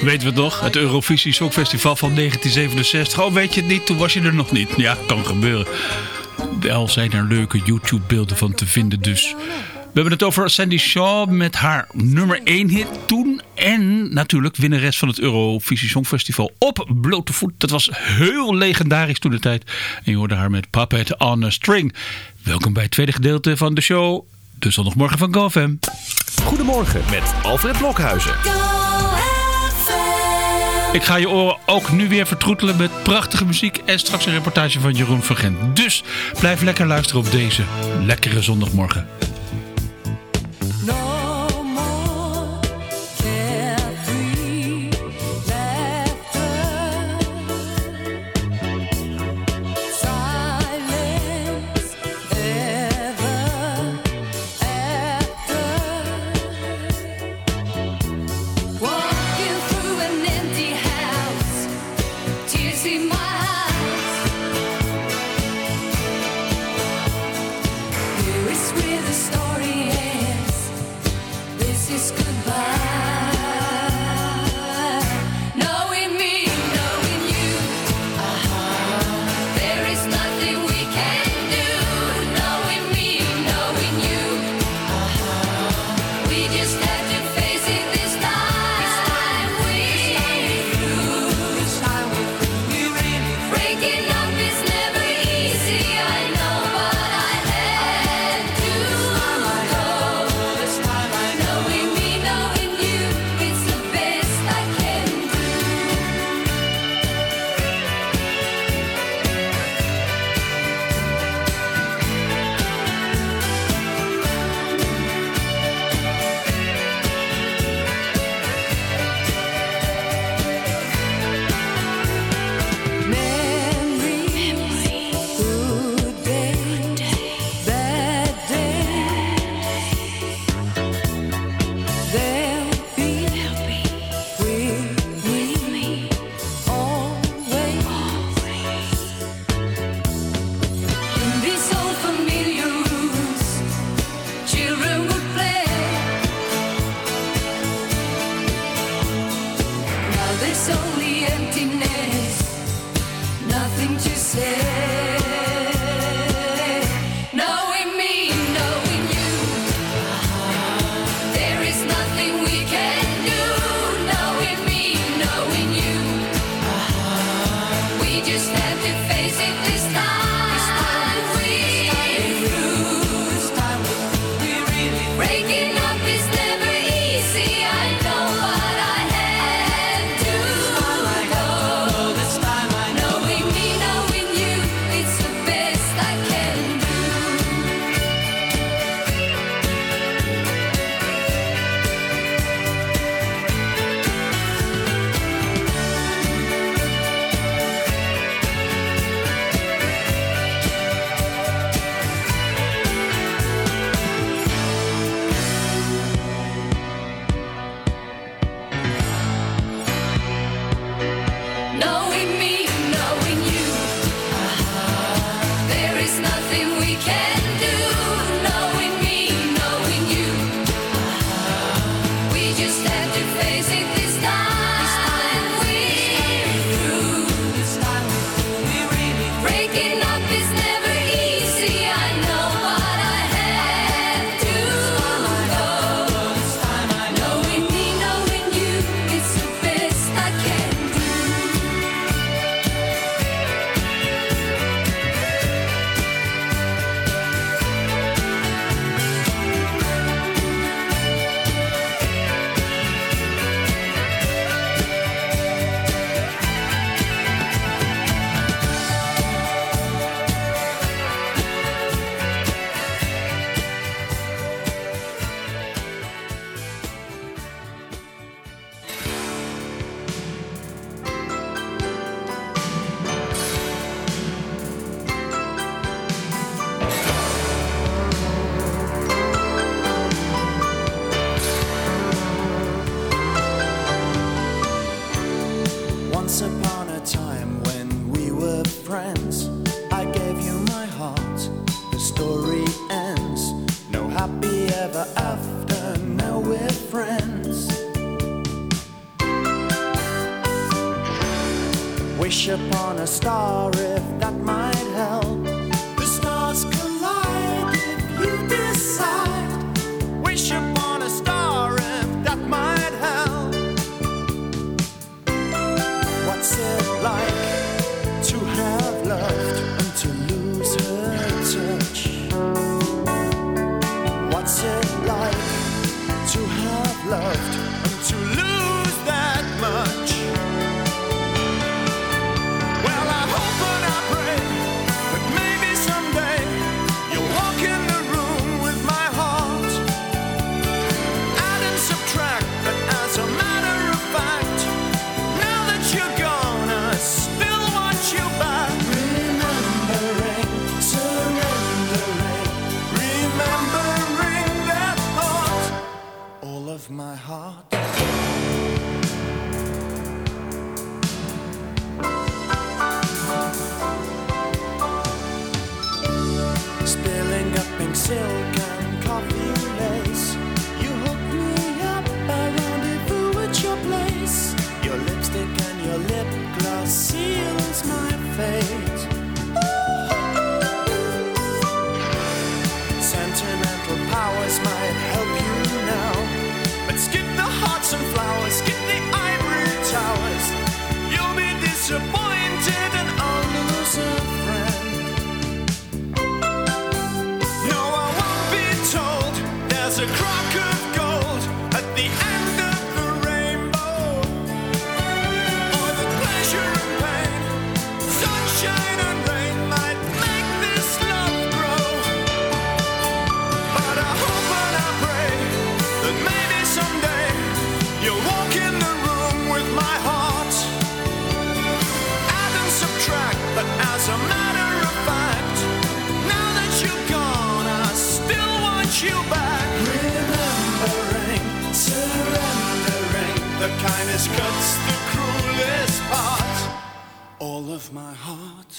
Weten we het nog? Het Eurovisie Songfestival van 1967. Oh, weet je het niet? Toen was je er nog niet. Ja, kan gebeuren. Wel zijn er leuke YouTube-beelden van te vinden dus. We hebben het over Sandy Shaw met haar nummer 1 hit toen. En natuurlijk winnares van het Eurovisie Songfestival op blote voet. Dat was heel legendarisch toen de tijd. En je hoorde haar met Puppet on a String. Welkom bij het tweede gedeelte van de show. De zondagmorgen van GoFam. Goedemorgen met Alfred Blokhuizen. Ik ga je oren ook nu weer vertroetelen met prachtige muziek en straks een reportage van Jeroen van Gent. Dus blijf lekker luisteren op deze lekkere zondagmorgen. Cuts the cruelest part. All of my heart.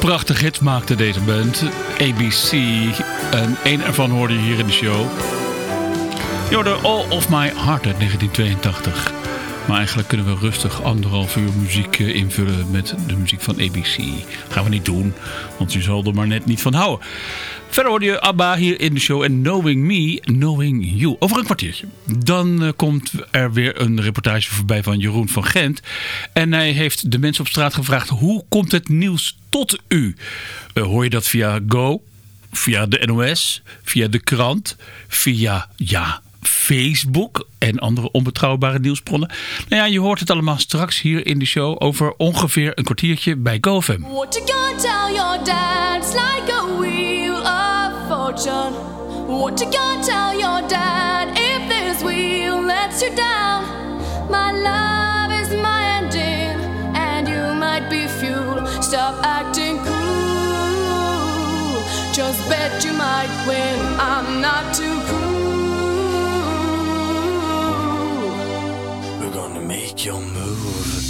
Prachtig hit maakte deze band. ABC. En één ervan hoorde je hier in de show. Je All of My Heart uit 1982. Maar eigenlijk kunnen we rustig anderhalf uur muziek eh, invullen met de muziek van ABC. Gaan we niet doen, want je zal er maar net niet van houden. Verder hoorde je ABBA hier in de show en Knowing Me, Knowing You. Over een kwartiertje. Dan eh, komt er weer een reportage voorbij van Jeroen van Gent. En hij heeft de mensen op straat gevraagd... hoe komt het nieuws tot u? Eh, hoor je dat via Go, via de NOS, via de krant, via... ja Facebook en andere onbetrouwbare nieuwsbronnen. Nou ja, je hoort het allemaal straks hier in de show over ongeveer een kwartiertje bij GoFam. What you tell your dad? It's like a wheel fortune. What you gonna tell your dad if this wheel lets you down? My love is my engine, and you might be fuel. Stop acting cool. Just bet you might win. I'm not too cool. We're gonna make your move.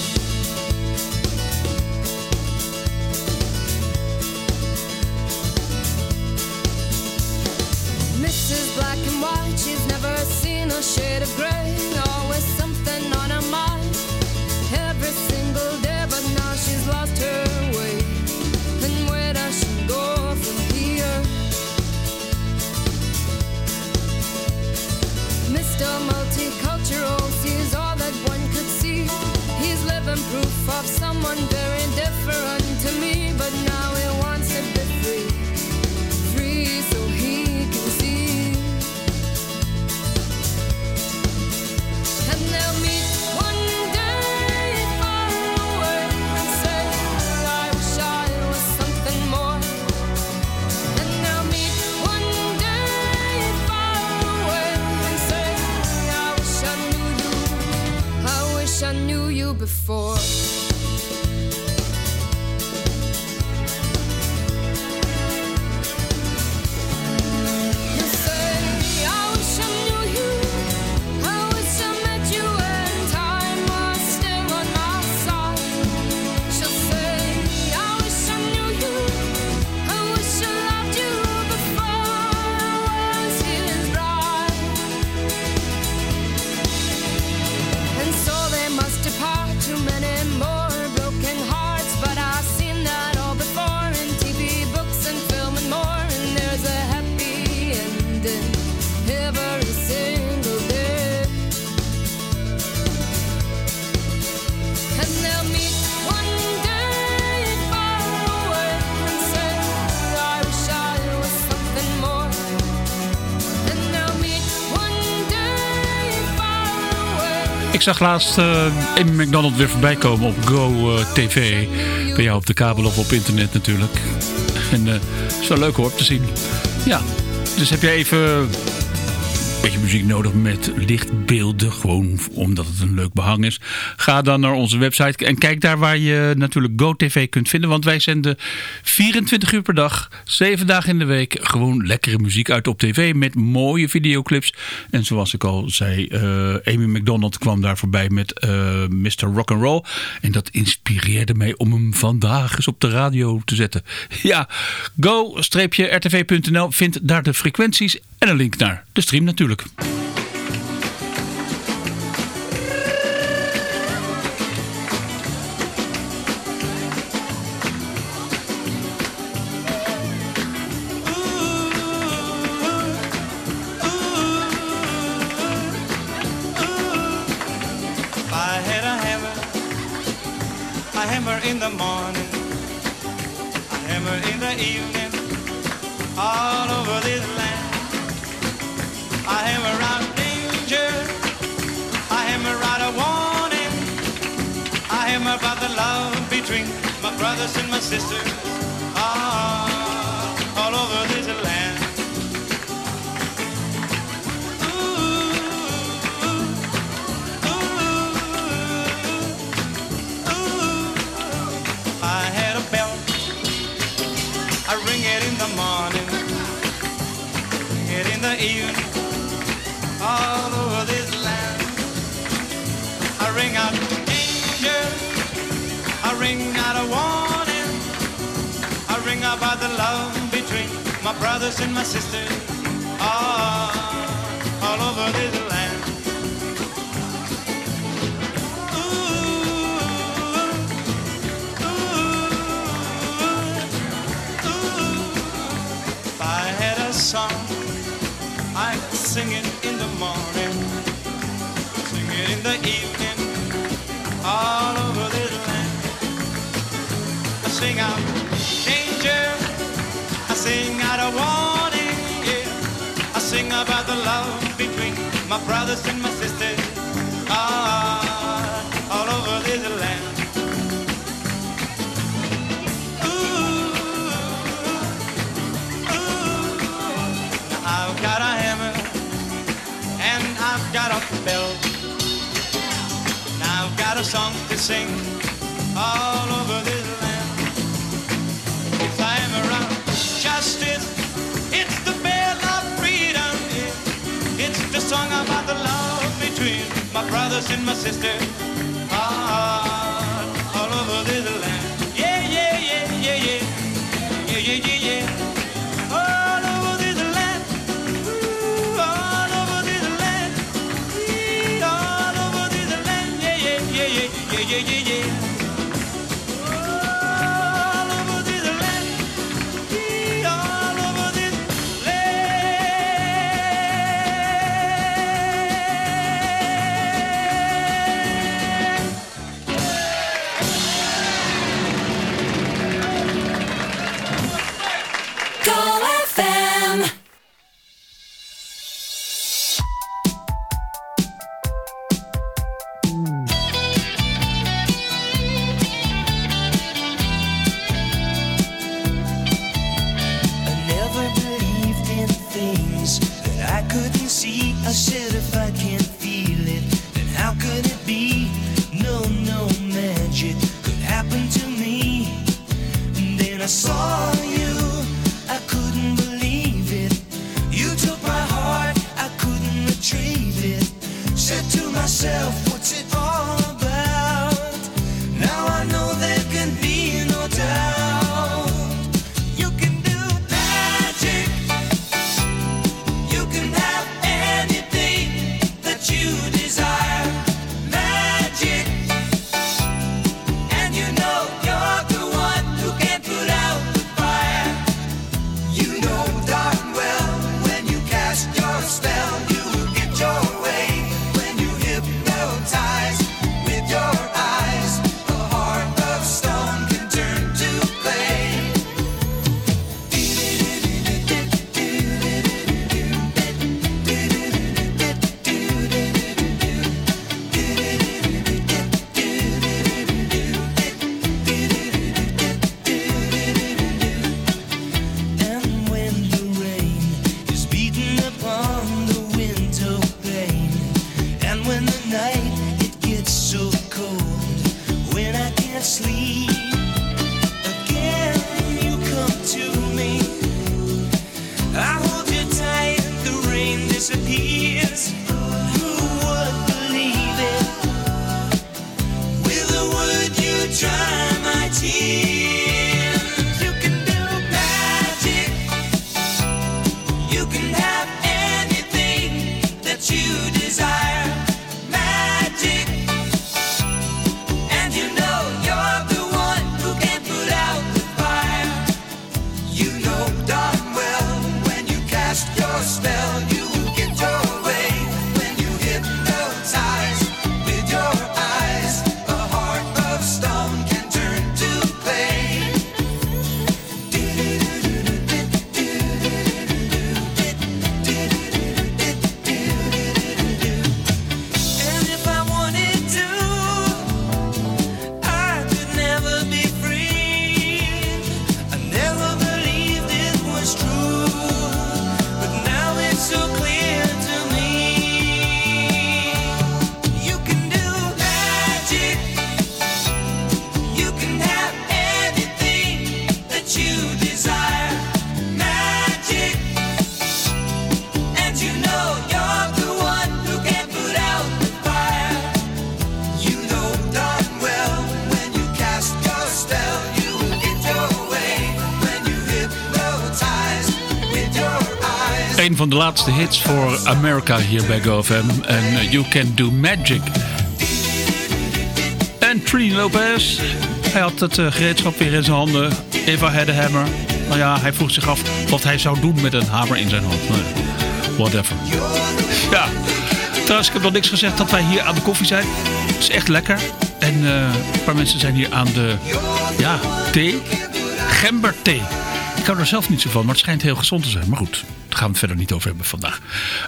shade of gray. for Ik zag laatst uh, Amy McDonald weer voorbij komen op Go uh, TV. Bij jou op de kabel of op internet natuurlijk. En uh, is wel leuk hoor te zien. Ja, dus heb jij even beetje muziek nodig met lichtbeelden. Gewoon omdat het een leuk behang is. Ga dan naar onze website en kijk daar waar je natuurlijk GoTV kunt vinden. Want wij zenden 24 uur per dag, 7 dagen in de week. Gewoon lekkere muziek uit op tv met mooie videoclips. En zoals ik al zei, uh, Amy McDonald kwam daar voorbij met uh, Mr. Rock'n'Roll. En dat inspireerde mij om hem vandaag eens op de radio te zetten. Ja, go-rtv.nl vindt daar de frequenties en een link naar de stream natuurlijk. About the love between my brothers and my sisters, ring the love between my brothers and my sisters, ah, all over this land. About the love between my brothers and my sisters, ah, all over this land. Ooh, ooh. I've got a hammer and I've got a bell. Now I've got a song to sing all over this land. It's a hammer of brothers and my sisters. Een van de laatste hits voor America hier bij GoFM. En eh, You Can Do Magic. En Trini Lopez. Hij had het eh, gereedschap weer in zijn handen. If I had a hammer. Nou ja, hij vroeg zich af wat hij zou doen met een hamer in zijn hand. Whatever. Ja, trouwens, ik heb nog niks gezegd dat wij hier aan de koffie zijn. Het is echt lekker. En eh, een paar mensen zijn hier aan de ja, thee. Gemberthee. Ik hou er zelf niet zo van, maar het schijnt heel gezond te zijn. Maar goed, gaan we het verder niet over hebben vandaag.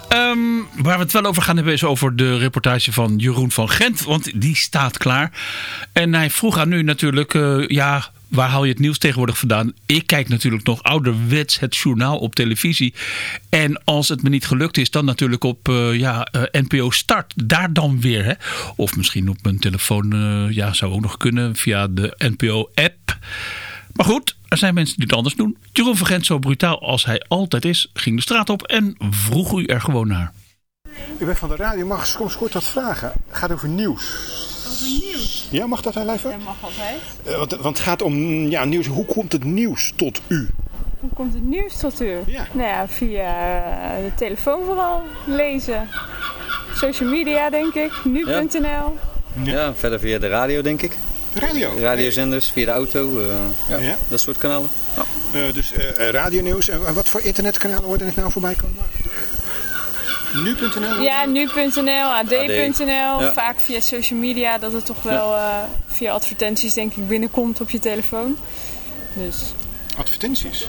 Ehm, waar we het wel over gaan hebben is over de reportage van Jeroen van Gent. Want die staat klaar. En hij vroeg aan u natuurlijk, eh, ja, waar haal je het nieuws tegenwoordig vandaan? Ik kijk natuurlijk nog ouderwets het journaal op televisie. En als het me niet gelukt is, dan natuurlijk op eh, ja, eh, NPO Start. Daar dan weer. Hè? Of misschien op mijn telefoon, ja, zou ook nog kunnen via de NPO-app. Maar goed, er zijn mensen die het anders doen. Jeroen van Gent, zo brutaal als hij altijd is, ging de straat op en vroeg u er gewoon naar. U bent van de radio, mag ik soms kort wat vragen? Het gaat over nieuws. Over nieuws. Ja, mag dat even? Dat mag altijd. Eh, want, want het gaat om ja, nieuws. Hoe komt het nieuws tot u? Hoe komt het nieuws tot u? Ja. Nou ja, via eh, de telefoon vooral lezen. Social media denk ik, nu.nl. Ja, verder via de radio denk ik. Radio. Radiozenders, via de auto, eh, ja, Ja. dat soort kanalen. Eh, dus eh radionieuws. En wat voor internetkanalen worden er nou voorbij komen? Nu.nl? Ja, nu.nl, ad.nl. Ja. Vaak via social media dat het toch wel eh, via advertenties denk ik binnenkomt op je telefoon. Dus Advertenties.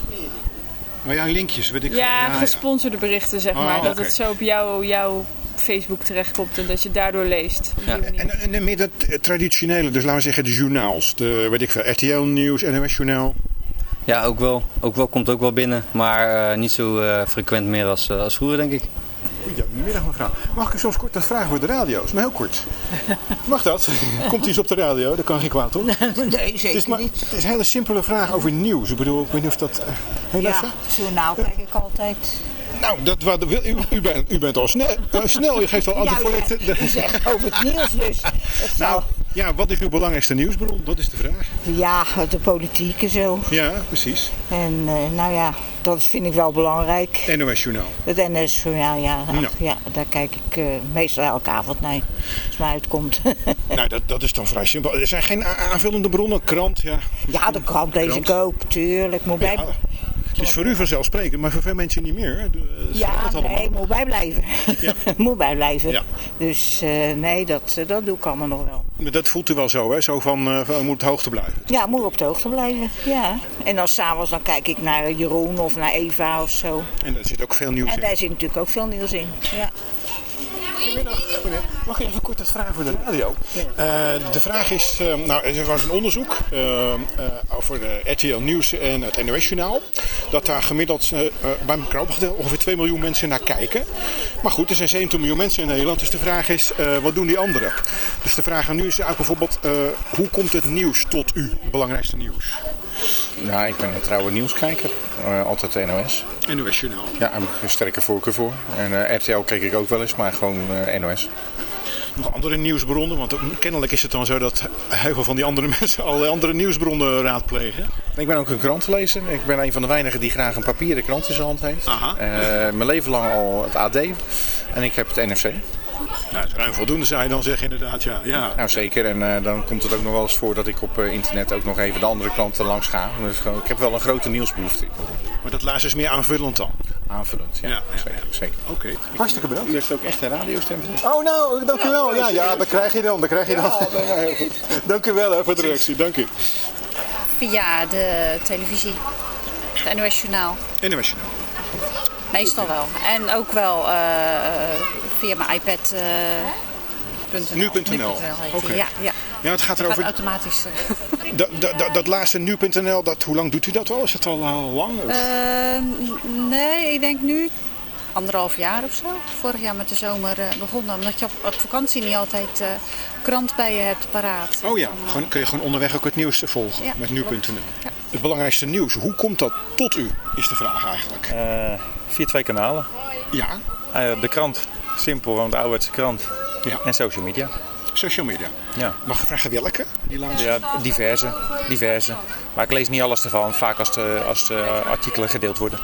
Oh ja, linkjes, weet ik veel. ja, gesponsorde berichten zeg Oh, maar. Dat het zo op jouw, jouw Facebook terechtkomt en dat je daardoor leest. Ja. manier. En, en meer dat traditionele, dus laten we zeggen de journaals. De, weet ik veel, RTL Nieuws, NOS Journaal. Ja, ook wel. Ook wel komt ook wel binnen, maar eh, niet zo eh, frequent meer als, eh, als vroeger denk ik. Goedemiddag mevrouw. Mag ik u soms kort wat vragen voor de radio's? Maar heel kort. Mag dat? Komt iets op de radio? Dat kan geen kwaad, toch? Nee, Het zeker is, maar, niet. het is een hele simpele vraag over nieuws. Ik bedoel, ik weet niet of dat... heel Ja, journaal kijk ik altijd. Nou, dat, wa- dat wil- u, u, bent, u bent al snel. eh, snel. U geeft al antwoord. Ja, je zegt over het nieuws dus. Het Nou, ja, wat is uw belangrijkste nieuwsbron? Dat is de vraag. ja, de politiek en zo. Ja, precies. En eh, nou ja, dat vind ik wel belangrijk. NOS Journaal. Het NS Journaal, ja, ach, Ja. ja, daar kijk ik eh, meestal elke avond naar. Als het mij uitkomt. Nou, dat, dat is dan vrij simpel. Er zijn geen aanvullende bronnen. Krant, ja. ja, de krant lees ik ook, tuurlijk. Moet bij, het is voor u vanzelfsprekend, maar voor veel mensen niet meer. het ja, allemaal. nee, moet bijblijven. Ja. moet bijblijven. Ja. Dus eh, nee, dat, eh, dat doe ik allemaal nog wel. Maar dat voelt u wel zo, hè? Zo van, eh, van, u moet op de hoogte blijven. Ja, moet op de hoogte blijven. Ja. En dan s'avonds dan kijk ik naar Jeroen of naar Eva of zo. En daar zit ook veel nieuws En in. daar zit natuurlijk ook veel nieuws in. Ja. Mag ik even kort wat vragen voor de radio? Eh, de vraag is, eh, nou, er was een onderzoek eh, over de RTL Nieuws en het NOS Journaal. Dat daar gemiddeld bij elkaar opgeteld ongeveer 2 miljoen mensen naar kijken. Maar goed, er zijn 17 miljoen mensen in Nederland. Dus de vraag is, wat doen die anderen? Dus de vraag aan nu is eigenlijk bijvoorbeeld, hoe komt het nieuws tot u? Belangrijkste nieuws. Ja, ik ben een trouwe nieuwskijker. Eh, altijd de NOS. NOS Journaal. Ja, daar heb ik een sterke voorkeur voor. En eh, RTL keek ik ook wel eens, maar gewoon eh, NOS. Nog andere nieuwsbronnen? Want kennelijk is het dan zo dat heel veel van die andere mensen allerlei andere nieuwsbronnen raadplegen. Ik ben ook een krantenlezer. Ik ben een van de weinigen die graag een papieren krant in zijn hand heeft. Aha. Mijn leven lang al het AD. En ik heb het NFC. Nou, ruim voldoende, zou je dan zeggen inderdaad. Ja, ja. Nou zeker. En eh, dan komt het ook nog wel eens voor dat ik op eh, internet ook nog even de andere kranten langs ga. Dus ik heb wel een grote nieuwsbehoefte. Maar dat laatste is meer aanvullend dan. Aanvullend, ja. Ja, ja, zeker. zeker. Oké. Hartstikke bedankt. U heeft ook echt een radiostem. Oh, nou, dank u wel. Ja, ja, dat krijg je dan. Dat krijg je dan. heel goed. Dank u wel hè, voor de reactie. Dank u. Via de televisie, het NOS Journaal. NOS Journaal. Meestal wel. En ook wel eh, via mijn iPad. eh, .nl. Nu.nl. Oké. Ja, ja. Ja, het gaat erover. automatisch. eh. Dat, dat, dat, dat laatste nu.nl, dat, hoe lang doet u dat al? Is het al al lang? Of? Eh, nee, ik denk nu anderhalf jaar of zo. Vorig jaar met de zomer eh, begonnen. Omdat je op, op vakantie niet altijd eh, krant bij je hebt paraat. Oh ja, gewoon, kun je gewoon onderweg ook het nieuws volgen Ja, met nu.nl. Ja. Het belangrijkste nieuws, hoe komt dat tot u, is de vraag eigenlijk. via twee kanalen. Ja, Eh, de krant, simpel, gewoon de ouderwetse krant. Ja. En social media. social media. Ja. Mag ik vragen welke? Die laatste? ja, diverse, diverse. Maar ik lees niet alles ervan, vaak als de, als de artikelen gedeeld worden.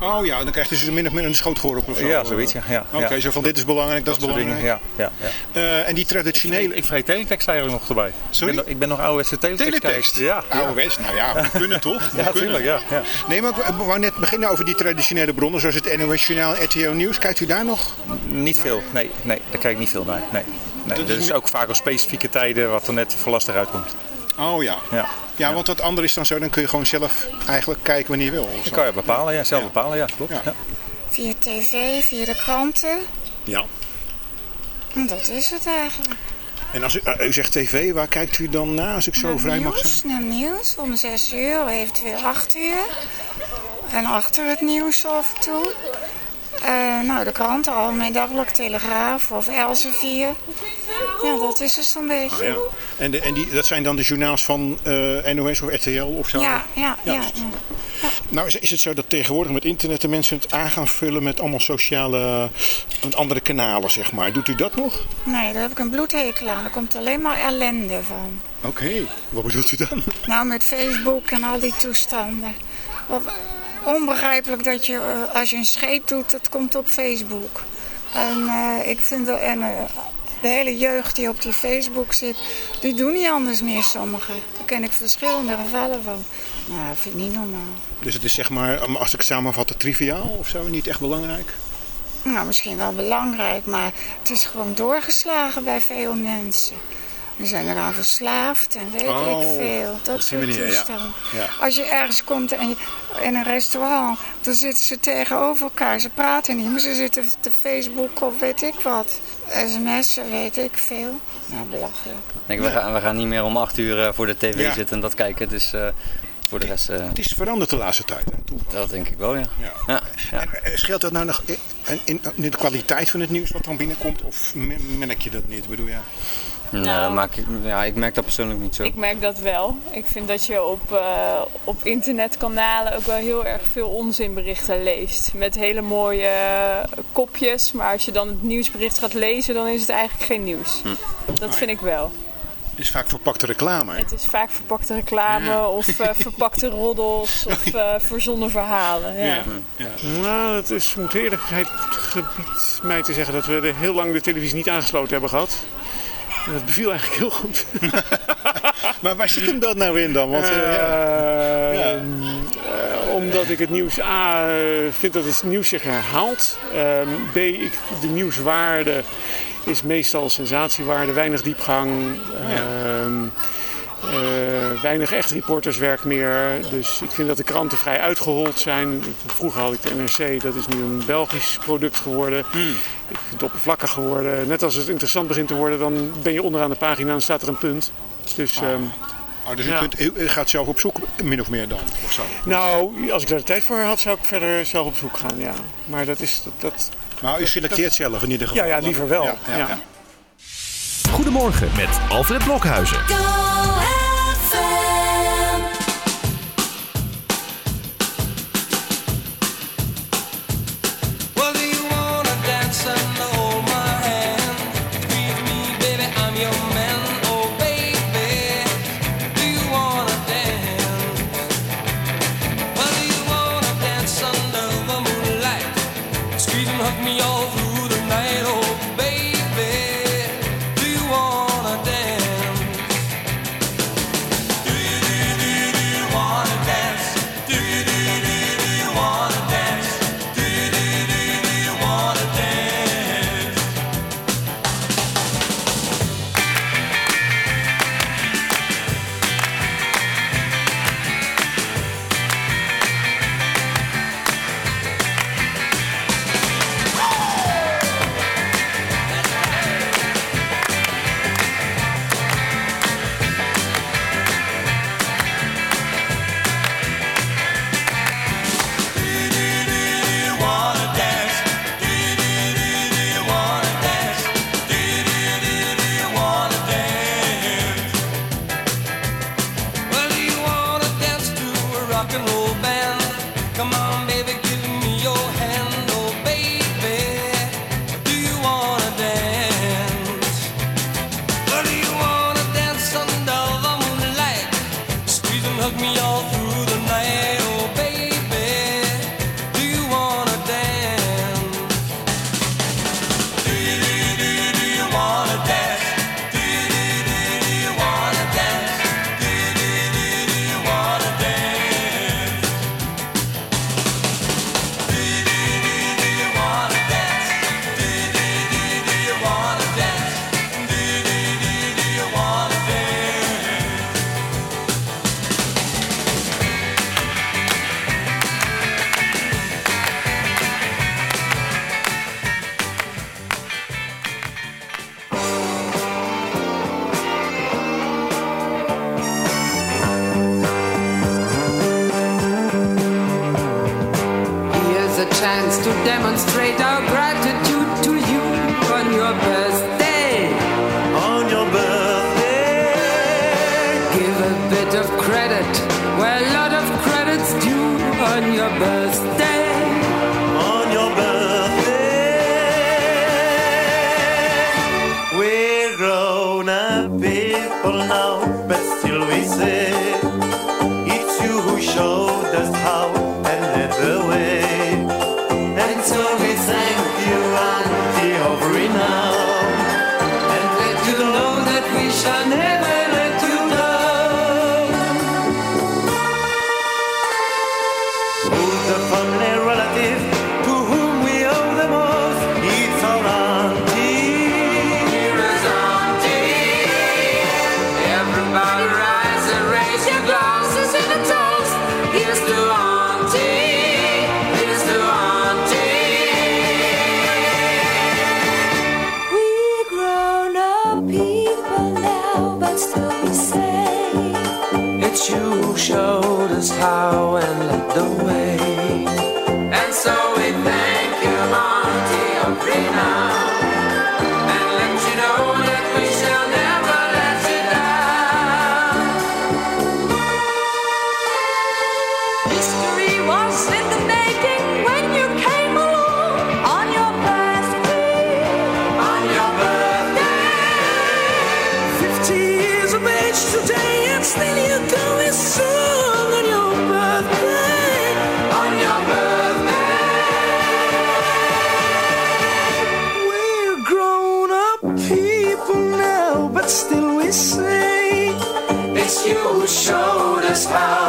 Oh ja, dan krijgt hij ze min of meer een schootgeworpen of zo. Ja, zoiets, ja. ja Oké, ja. zo van dit is belangrijk, dat, is soort belangrijk. dingen, Ja, ja, ja. Eh, en die traditionele... Ik vreet teletext eigenlijk nog erbij. Sorry? Ik ben, nog- ik ben nog ouderwetse teletext. Teletext? Ja. Ouderwets, nou ja, we kunnen toch? We Ja, kunnen. tuurlijk, ja, ja. Nee, maar ik wou net beginnen over die traditionele bronnen, zoals het NOS Journaal, RTO Nieuws. Kijkt u daar nog? Niet veel, nee, nee, daar kijk ik niet veel naar. Nee, nee. Dat Dat is is ook vaak op specifieke tijden wat er net voor lastig uitkomt. Oh ja. Ja. Ja, want dat andere is dan zo, dan kun je gewoon zelf eigenlijk kijken wanneer je wil. Dat kan je bepalen, ja, zelf bepalen, ja, klopt. Ja. Via tv, via de kranten. Ja. En dat is het eigenlijk. En als u, eh, u zegt tv, waar kijkt u dan naar, als ik zo Naar vrij mag nieuws, zijn? Naar nieuws, om 6 uur, eventueel 8 uur. En achter het nieuws af en toe. Eh, nou, de kranten, Algemeen Dagblad, Telegraaf of Elsevier. Ja, dat is het zo'n beetje. Ah, ja. En, de, en die, dat zijn dan de journaals van eh, NOS of RTL of zo? ja, ja, ja. Nou, is, is het zo dat tegenwoordig met internet de mensen het aan gaan vullen met allemaal sociale, met andere kanalen, zeg maar. Doet u dat nog? Nee, daar heb ik een bloedhekel aan. Er komt alleen maar ellende van. Oké, wat bedoelt u dan? Nou, met Facebook en al die toestanden. Wat- Onbegrijpelijk dat je, eh, als je een scheet doet, dat komt op Facebook. En eh, ik vind dat, en, eh, de hele jeugd die op die Facebook zit, die doen niet anders meer sommigen. Daar ken ik verschillende gevallen van. Nou, dat vind ik niet normaal. Dus het is zeg maar, als ik het samenvat, triviaal of zo, niet echt belangrijk? Nou, misschien wel belangrijk, maar het is gewoon doorgeslagen bij veel mensen. We zijn eraan verslaafd en weet Oh, ik veel. op Dat soort manier, ja. Ja. Als je ergens komt en je, in een restaurant, dan zitten ze tegenover elkaar. Ze praten niet, maar ze zitten te Facebook of weet ik wat. SMS'en, weet ik veel. Nou, belachelijk. Ik, we, gaan, we gaan niet meer om acht uur eh, voor de tv Ja. zitten en dat kijken. Dus eh, voor de rest... eh, Het is veranderd de laatste tijd. hè, dat denk ik wel, ja. ja. ja. Eh, Scheelt dat nou nog in, in, in de kwaliteit van het nieuws wat dan binnenkomt? Of me- merk je dat niet? Bedoel, ja. Nou, Nou. dat maak ik, ja, ik merk dat persoonlijk niet zo. Ik merk dat wel. Ik vind dat je op, eh, op internetkanalen ook wel heel erg veel onzinberichten leest. Met hele mooie kopjes. Maar als je dan het nieuwsbericht gaat lezen, dan is het eigenlijk geen nieuws. Hm. Dat vind ik wel. Het is vaak verpakte reclame. Het is vaak verpakte reclame Ja. of eh, verpakte roddels of eh, verzonnen verhalen. Ja. Nou, het is moet eerlijkheid gebied mij te zeggen dat we de- heel lang de televisie niet aangesloten hebben gehad. Dat beviel eigenlijk heel goed. Maar waar zit hem dat nou in dan? Want, eh, ja. Eh, Ja. eh, omdat ik het nieuws A eh, vind dat het nieuws zich herhaalt. Ehm, B, ik, de nieuwswaarde is meestal sensatiewaarde, weinig diepgang. ehm, eh, weinig echt reporterswerk meer. Dus ik vind dat de kranten vrij uitgehold zijn. Vroeger had ik de NRC, dat is nu een Belgisch product geworden. Ik vind het oppervlakkig geworden. Net als het interessant begint te worden, dan ben je onderaan de pagina en staat er een punt. Dus, ehm, Oh, dus u, Ja. kunt, u, u gaat zelf op zoek, min of meer dan? Of zo. Nou, als ik daar de tijd voor had, zou ik verder zelf op zoek gaan, ja. Maar dat is... Dat, dat, Maar u selecteert zelf in ieder geval? Ja, ja, liever wel. Ja. Goedemorgen met Alfred Blokhuizen. Well, do you wanna dance? And demonstrate you showed us how.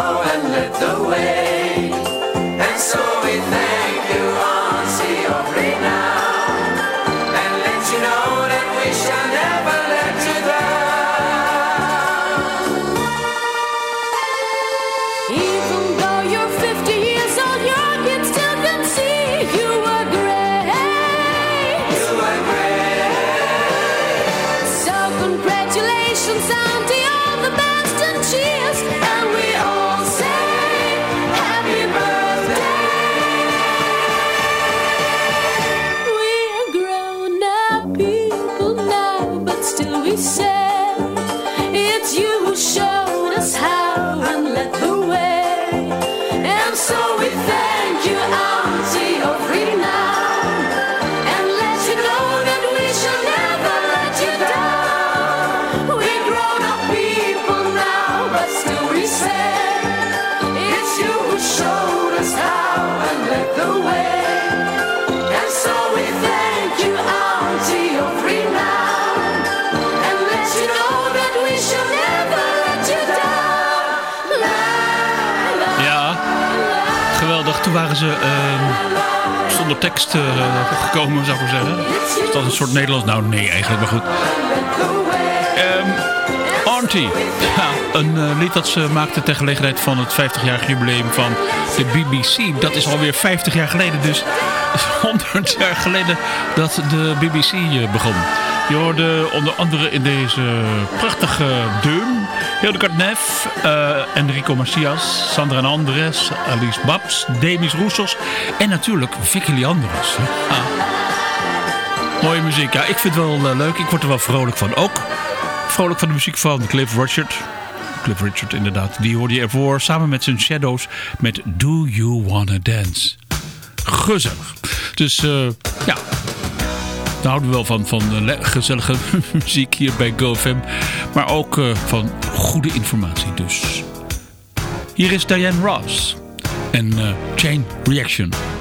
ze uh, zonder tekst eh, gekomen, zou ik maar zeggen. Is dat een soort Nederlands? Nou, nee, eigenlijk, maar goed. Um, Auntie. Een uh, lied dat ze maakte ter gelegenheid van het 50-jarig jubileum van de BBC. Dat is alweer 50 jaar geleden, dus 100 jaar geleden dat de BBC eh, begon. Je hoorde onder andere in deze prachtige deun Hildegard Neff, uh, Enrico Macias, Sandra Andres, Alice Babs, Demis Roussos en natuurlijk Vicky Leandros. Ah. Mooie muziek. Ja, ik vind het wel eh, leuk. Ik word er wel vrolijk van. Ook vrolijk van de muziek van Cliff Richard. Cliff Richard inderdaad. Die hoorde je ervoor samen met zijn Shadows met Do You Wanna Dance. Gezellig. Dus eh, ja, daar houden we wel van, van gezellige muziek hier bij GoFam. Maar ook van goede informatie dus. Hier is Diane Ross en eh, Chain Reaction.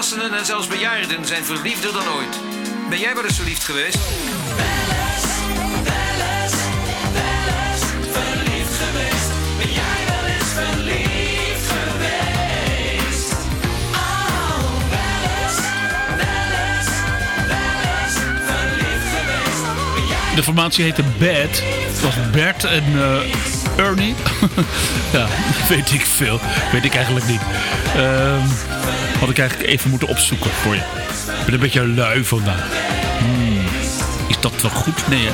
Volwassenen en zelfs bejaarden zijn verliefder dan ooit. Ben jij wel eens verliefd geweest? Ben jij wel eens verliefd geweest? Oh, welles, welles, welles, verliefd geweest. De formatie heette Bad. Het was Bert en... Uh... Ernie? ja, weet ik veel. Weet ik eigenlijk niet. Um, had ik eigenlijk even moeten opzoeken voor je. Ik ben een beetje lui vandaag. Hmm, is dat wel goed? Nee.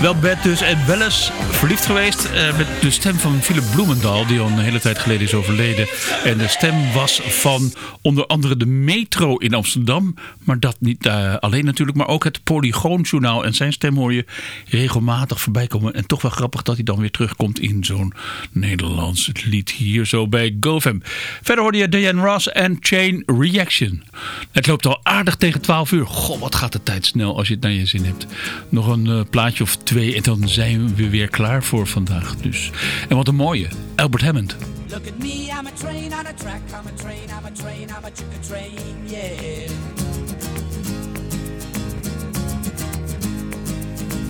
Wel bed dus en wel eens verliefd geweest eh, met de stem van Philip Bloemendaal, die al een hele tijd geleden is overleden. En de stem was van onder andere de Metro in Amsterdam. Maar dat niet eh, alleen natuurlijk, maar ook het Polygoonjournaal. En zijn stem hoor je regelmatig voorbij komen. En toch wel grappig dat hij dan weer terugkomt in zo'n Nederlands lied hier zo bij GoFam. Verder hoorde je Diane Ross en Chain Reaction. Het loopt al aardig tegen 12 uur. Goh, wat gaat de tijd snel als je het naar je zin hebt. Nog een eh, plaatje of twee en dan zijn we weer klaar voor vandaag. Dus. En wat een mooie, Albert Hammond. Look at me, I'm a train on a track, I'm a train, I'm a train, I'm a chicken train, yeah.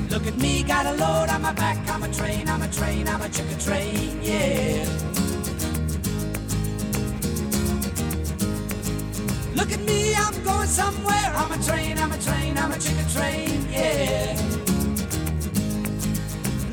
Look at me, got a load on my back, I'm a train, I'm a train, I'm a chicken train, yeah. Look at me, I'm going somewhere, I'm a train, I'm a train, I'm a chicken train, yeah.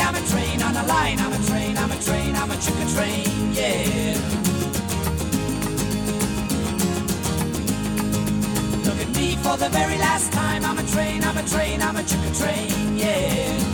I'm a train on a line, I'm a train, I'm a train, I'm a chicken train, yeah. Look at me for the very last time, I'm a train, I'm a train, I'm a chicken train, yeah.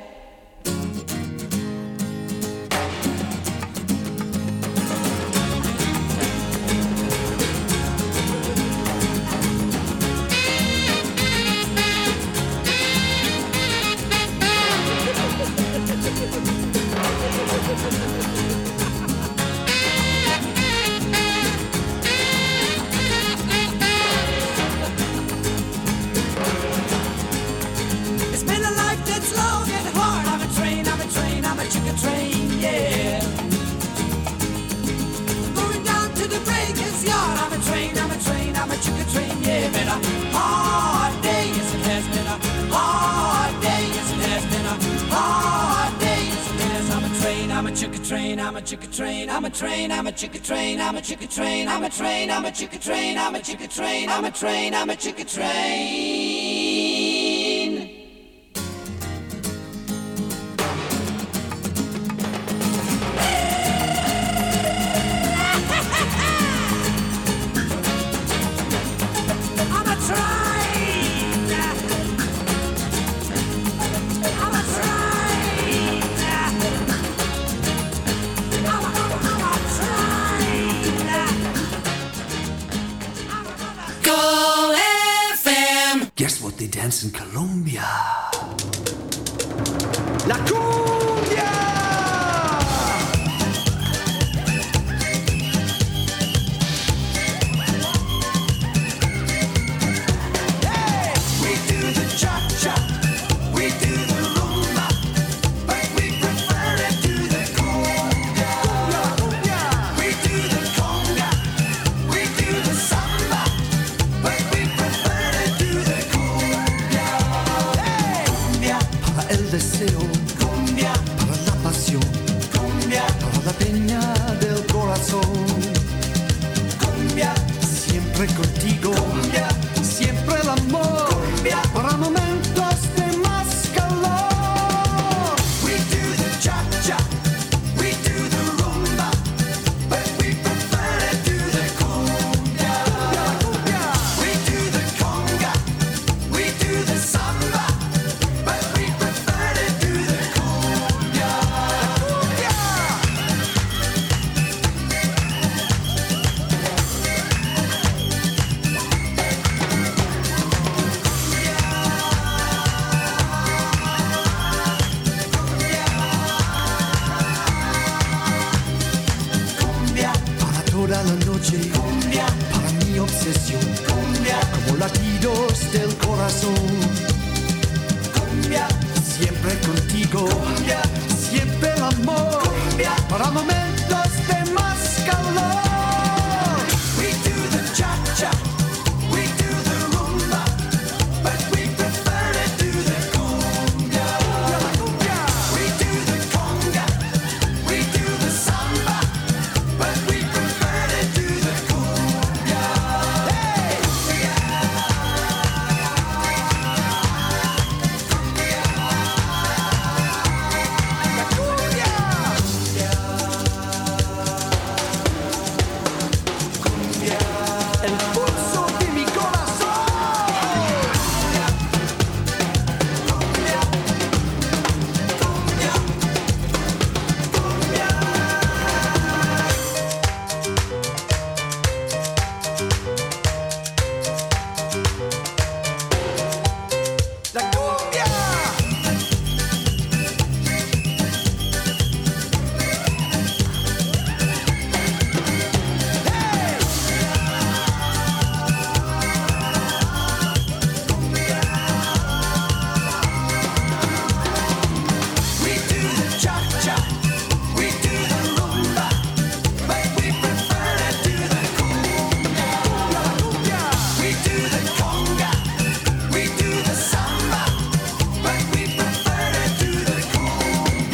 Been a hard day, it has been a hard day, it has been a hard day, it has. I'm a train, I'm a chicken train, I'm a chicken train, I'm a train, I'm a chicken train, I'm a chicken train, I'm a train, I'm a chicken train, I'm a chicken train, I'm a train, I'm a chicken train. Dance in Colombia? La cumbia.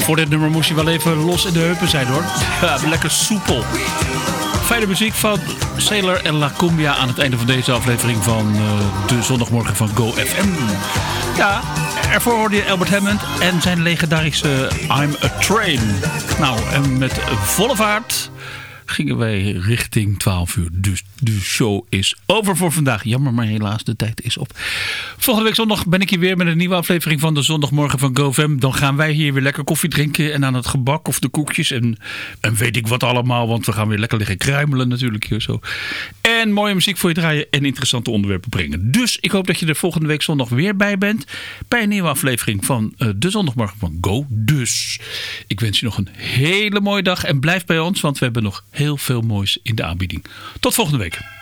Voor dit nummer moest je wel even los in de heupen zijn hoor. Ja, lekker soepel. Fijne muziek van Sailor en La Cumbia aan het einde van deze aflevering van eh, de zondagmorgen van Go FM. Ja, ervoor hoorde je Albert Hammond en zijn legendarische I'm a Train. Nou, en met volle vaart gingen wij richting 12 uur. Dus de show is over voor vandaag. Jammer, maar helaas, de tijd is op. Volgende week zondag ben ik hier weer met een nieuwe aflevering van de zondagmorgen van GoFam. Dan gaan wij hier weer lekker koffie drinken en aan het gebak of de koekjes en, en weet ik wat allemaal. Want we gaan weer lekker liggen kruimelen natuurlijk hier zo. En mooie muziek voor je draaien en interessante onderwerpen brengen. Dus ik hoop dat je er volgende week zondag weer bij bent. Bij een nieuwe aflevering van eh, de zondagmorgen van Go. Dus ik wens je nog een hele mooie dag en blijf bij ons. Want we hebben nog heel veel moois in de aanbieding. Tot volgende week.